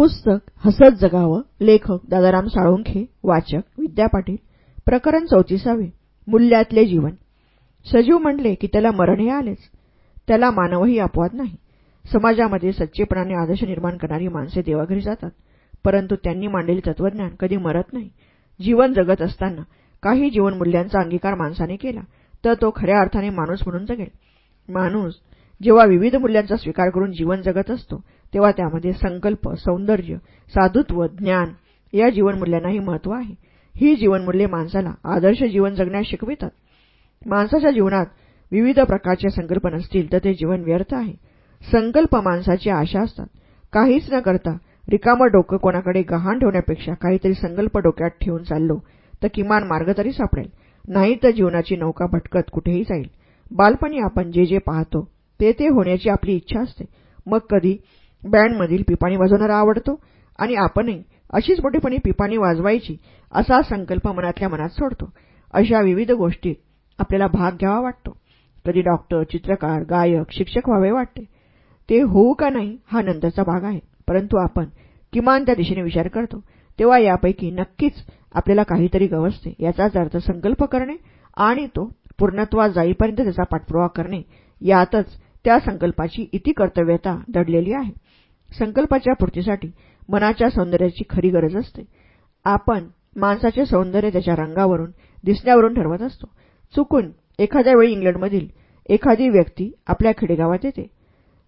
पुस्तक हसत जगावं लेखक दादाराम साळुंखे वाचक विद्या पाटील प्रकरण चौतीसावे मूल्यातले जीवन. सजीव म्हणले की त्याला मरण हे आलेच. त्याला मानवही अपवाद नाही. समाजामध्ये सच्चेपणाने आदर्श निर्माण करणारी माणसे देवाघरी जातात. परंतु त्यांनी मांडलेले तत्वज्ञान कधी मरत नाही. जीवन जगत असताना काही जीवनमूल्यांचा अंगीकार माणसाने केला तर तो खऱ्या अर्थाने माणूस म्हणून जगेल. माणूस जेव्हा विविध मूल्यांचा स्वीकार करून जीवन जगत असतो तेव्हा त्यामध्ये संकल्प सौंदर्य साधुत्व ज्ञान या जीवनमूल्यांनाही महत्त्व आहे. ही जीवनमूल्ये माणसाला आदर्श जीवन जगण्यास शिकवितात. माणसाच्या जीवनात विविध प्रकारचे संकल्प नसतील तर ते जीवन व्यर्थ आहे. संकल्प माणसाची आशा असतात. काहीच न करता रिकामं डोकं कोणाकडे गहाण ठेवण्यापेक्षा काहीतरी संकल्प डोक्यात ठेवून चाललो तर किमान मार्ग तरी सापडेल. नाही तर जीवनाची नौका भटकत कुठेही जाईल. बालपणी आपण जे जे पाहतो ते ते होण्याची आपली इच्छा असते. मग कधी बँडमधील पिपाणी वाजवणारा आवडतो आणि आपणही अशीच मोठेपणी पिपाणी वाजवायची असा संकल्प मनातल्या मनात सोडतो. अशा विविध गोष्टीत आपल्याला भाग घ्यावा वाटतो. कधी डॉक्टर चित्रकार गायक शिक्षक व्हावे वाटते. ते होऊ का नाही हा नंतरचा भाग आहे. परंतु आपण किमान त्या दिशेने विचार करतो. तेव्हा यापैकी नक्कीच आपल्याला काहीतरी गवसते. याचाच अर्थ संकल्प करणे आणि तो पूर्णत्वा जाईपर्यंत त्याचा पाठपुरावा करणे. यातच त्या संकल्पाची इति कर्तव्यता दडलेली आहे. संकल्पाच्या पूर्तीसाठी मनाच्या सौंदर्याची खरी गरज असते. आपण माणसाचे सौंदर्य त्याच्या रंगावरून दिसण्यावरून ठरवत असतो. चुकून एखाद्या वेळी इंग्लंडमधील एखादी व्यक्ती आपल्या खेडेगावात येते.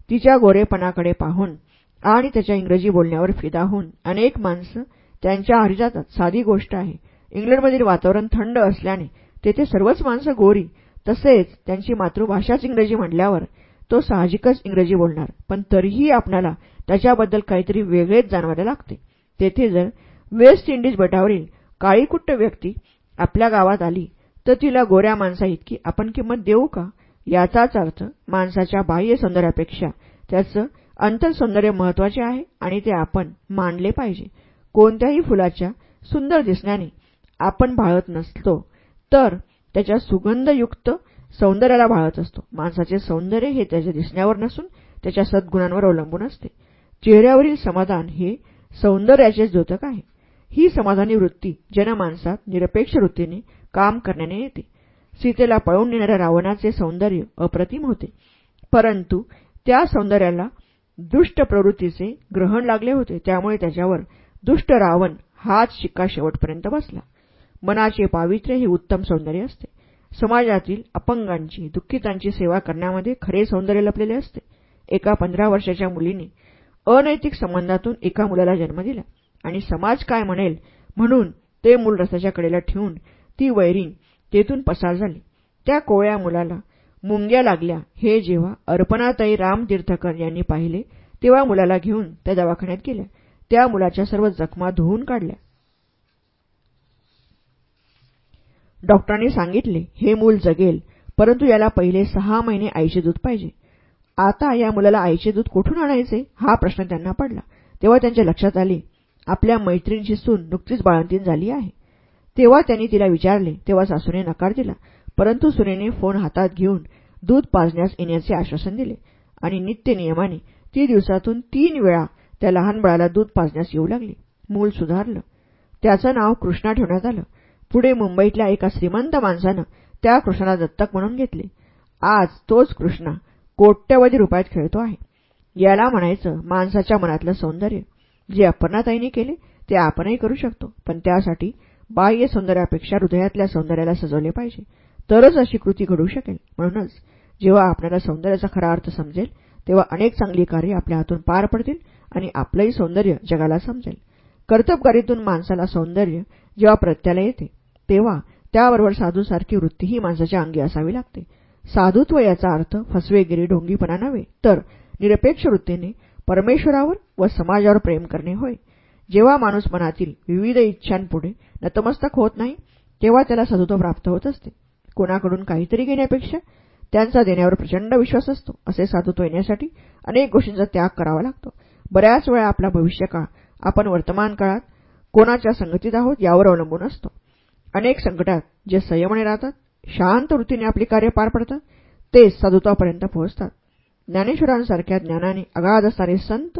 तिच्या गोरेपणाकडे पाहून आणि त्याच्या इंग्रजी बोलण्यावर फिदा होऊन अनेक माणसं त्यांच्या आहारी जातात. साधी गोष्ट आहे इंग्लंडमधील वातावरण थंड असल्याने तेथे सर्वच माणसं गोरी तसेच त्यांची मातृभाषाच इंग्रजी म्हटल्यावर तो साहजिकच इंग्रजी बोलणार. पण तरीही आपणाला त्याच्याबद्दल काहीतरी वेगळेच जाणवायला लागते. तेथे जर वेस्ट इंडिज बेटावरील काळीकुट्ट व्यक्ती आपल्या गावात आली तर तिला गोऱ्या माणसाइतकी आपण किंमत देऊ का? याचाच अर्थ माणसाच्या बाह्य सौंदर्यापेक्षा त्याचं अंतरसौंदर्य महत्त्वाचे आहे आणि ते आपण मानले पाहिजे. कोणत्याही फुलाच्या सुंदर दिसण्याने आपण भाळत नसतो तर त्याच्या सुगंधयुक्त सौंदर्याला भाळत असतो. माणसाचे सौंदर्य हे त्याच्या दिसण्यावर नसून त्याच्या सद्गुणांवर अवलंबून असते. चेहऱ्यावरील समाधान हे सौंदर्याचे द्योतक आहे. ही समाधानी वृत्ती जनमानसात निरपेक्ष वृत्तीने काम करण्याने येते. सीतेला पळवून नेणाऱ्या रावणाचे सौंदर्य अप्रतिम होते. परंतु त्या सौंदर्याला दुष्ट प्रवृत्तीचे ग्रहण लागले होते. त्यामुळे त्याच्यावर दुष्ट रावण हाच शिक्का शेवटपर्यंत बसला. मनाचे पावित्र्य हे उत्तम सौंदर्य असते. समाजातील अपंगांची दुःखितांची सेवा करण्यामध्ये खरे सौंदर्य लपलेले असते. एका पंधरा वर्षाच्या मुलीने अनैतिक संबंधातून एका मुलाला जन्म दिला आणि समाज काय म्हणेल म्हणून ते मूल रस्त्याच्या कडेला ठेवून ती वैरीण तेथून पसार झाली. त्या कोळ्या मुलाला मुंग्या लागल्या हे जेव्हा अर्पणाताई रामतीर्थकर यांनी पाहिले तेव्हा मुलाला घेऊन त्या दवाखान्यात गेल्या. त्या मुलाच्या सर्व जखमा धुवून काढल्या. डॉक्टरांनी सांगितले हे मूल जगेल परंतु याला पहिले सहा महिने आईचे दूध पाहिजे. आता या मुलाला आईचे दूध कुठून आणायचे? हा प्रश्न त्यांना पडला. तेव्हा त्यांच्या लक्षात आले आपल्या मैत्रिणीची सून नुकतीच बाळंतीन झाली आहे. तेव्हा त्यांनी तिला विचारले तेव्हा सासूने नकार दिला. परंतु सुनेने फोन हातात घेऊन दूध पाजण्यास येण्याचे आश्वासन दिले आणि नित्य नियमाने ती दिवसातून तीन वेळा त्या लहान बाळाला दूध पाजण्यास येऊ लागली. मूल सुधारलं. त्याचं नाव कृष्णा ठेवण्यात आलं. पुढे मुंबईतल्या एका श्रीमंत माणसानं त्या कृष्णाला दत्तक म्हणून घेतले. आज तोच कृष्णा कोट्यवधी रुपयात खेळतो आहे. याला म्हणायचं माणसाच्या मनातलं सौंदर्य. जे अपर्णाताईंनी केले ते आपणही करू शकतो. पण त्यासाठी बाह्य सौंदर्यापेक्षा हृदयातल्या सौंदर्याला सजवले पाहिजे. तरच अशी कृती घडू शकेल. म्हणूनच जेव्हा आपल्याला सौंदर्याचा खरा अर्थ समजेल तेव्हा अनेक चांगली कार्य आपल्या हातून पार पडतील आणि आपलंही सौंदर्य जगाला समजेल. कर्तबगारीतून माणसाला सौंदर्य जेव्हा प्रत्याला येते तेव्हा त्याबरोबर साधूसारखी वृत्तीही माणसाच्या अंगी असावी लागते. साधुत्व याचा अर्थ फसवेगिरी ढोंगीपणा नव्हे तर निरपेक्ष वृत्तीने परमेश्वरावर व समाजावर प्रेम करणे होय. जेव्हा माणूस मनातील विविध इच्छांपुढे नतमस्तक होत नाही तेव्हा त्याला साधुत्व प्राप्त होत असते. कोणाकडून काहीतरी घेण्यापेक्षा त्यांचा देण्यावर प्रचंड विश्वास असतो. असे साधुत्व येण्यासाठी अनेक गोष्टींचा त्याग करावा लागतो. बऱ्याच वेळा आपला भविष्यकाळ आपण वर्तमान काळात कोणाच्या संगतीत आहोत यावर अवलंबून असतो. अनेक संकटात जे संयमने राहतात शांत वृत्तीने आपली कार्य पार पडतात ते साधुत्वापर्यंत पोहोचतात. ज्ञानेश्वरांसारख्या ज्ञानाने अगाध असणारे संत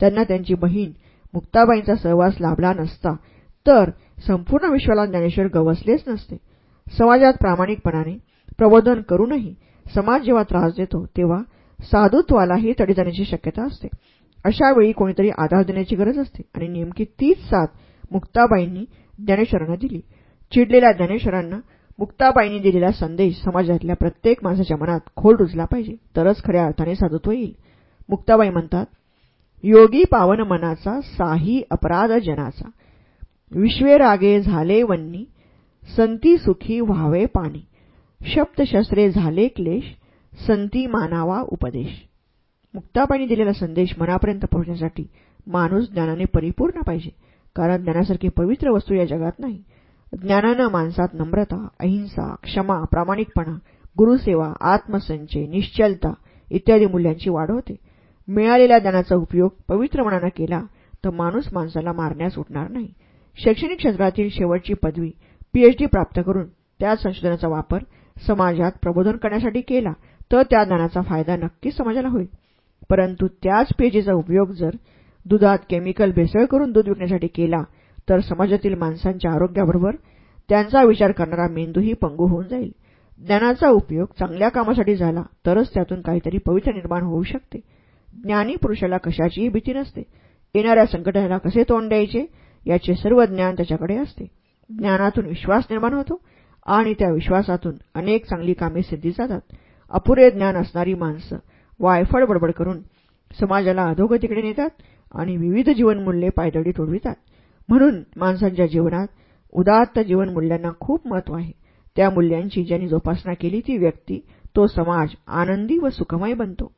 त्यांना त्यांची बहीण मुक्ताबाईंचा सहवास लाभला नसता तर संपूर्ण विश्वाला ज्ञानेश्वर गवसलेच नसते. समाजात प्रामाणिकपणाने प्रबोधन करूनही समाज जेव्हा त्रास देतो तेव्हा साधुत्वालाही तडी जाण्याची शक्यता असते. अशावेळी कोणीतरी आधार देण्याची गरज असते आणि नेमकी तीच साथ मुक्ताबाईंनी ज्ञानेश्वरांना दिली. चिडलेल्या ज्ञानेश्वरांना मुक्ताबाईंनी दिलेला संदेश समाजातल्या प्रत्येक माणसाच्या मनात खोल रुजला पाहिजे. तरच खऱ्या अर्थाने साधुत्व येईल. मुक्ताबाई म्हणतात योगी पावन मनाचा साही अपराध जनाचा. विश्वे रागे झाले वन्नी संती सुखी व्हावे पाणी. शब्दशस्त्रे झाले क्लेश संती मानावा उपदेश. मुक्ताबाईंनी दिलेला संदेश मनापर्यंत पोहोचण्यासाठी माणूस ज्ञानाने परिपूर्ण पाहिजे. कारण ज्ञानासारखी पवित्र वस्तू या जगात नाही. ज्ञानानं माणसात नम्रता अहिंसा क्षमा प्रामाणिकपणा गुरुसेवा आत्मसंचय निश्चलता इत्यादी मूल्यांची वाढ होते. मिळालेल्या ज्ञानाचा उपयोग पवित्र मनानं केला तर माणूस माणसाला मारण्यास उठणार नाही. शैक्षणिक क्षेत्रातील शेवटची पदवी पीएचडी प्राप्त करून त्या संशोधनाचा वापर समाजात प्रबोधन करण्यासाठी केला तर त्या ज्ञानाचा फायदा नक्कीच समाजाला होईल. परंतु त्याच पीएचडीचा उपयोग जर दुधात केमिकल भेसळ करून दूध विकण्यासाठी केला तर समाजातील माणसांच्या आरोग्याबरोबर त्यांचा विचार करणारा मेंदूही पंगू होऊन जाईल. ज्ञानाचा उपयोग चांगल्या कामासाठी झाला तरच त्यातून काहीतरी पवित्र निर्माण होऊ शकते. ज्ञानी पुरुषाला कशाचीही भीती नसते. येणाऱ्या संकटाला कसे तोंड द्यायचे याचे सर्व ज्ञान त्याच्याकडे असते. ज्ञानातून विश्वास निर्माण होतो आणि त्या विश्वासातून अनेक चांगली कामे सिद्धी जातात. अपुरे ज्ञान असणारी माणसं वायफळ बडबड करून समाजाला अधोगतीकडे नेतात आणि विविध जीवनमूल्ये पायदळी तोडवितात म्हणून माणसांच्या जीवनात उदात्त जीवनमूल्यांना खूप महत्त्व आहे. त्या मूल्यांची ज्यांनी जोपासना केली ती व्यक्ती तो समाज आनंदी व सुखमय बनतो.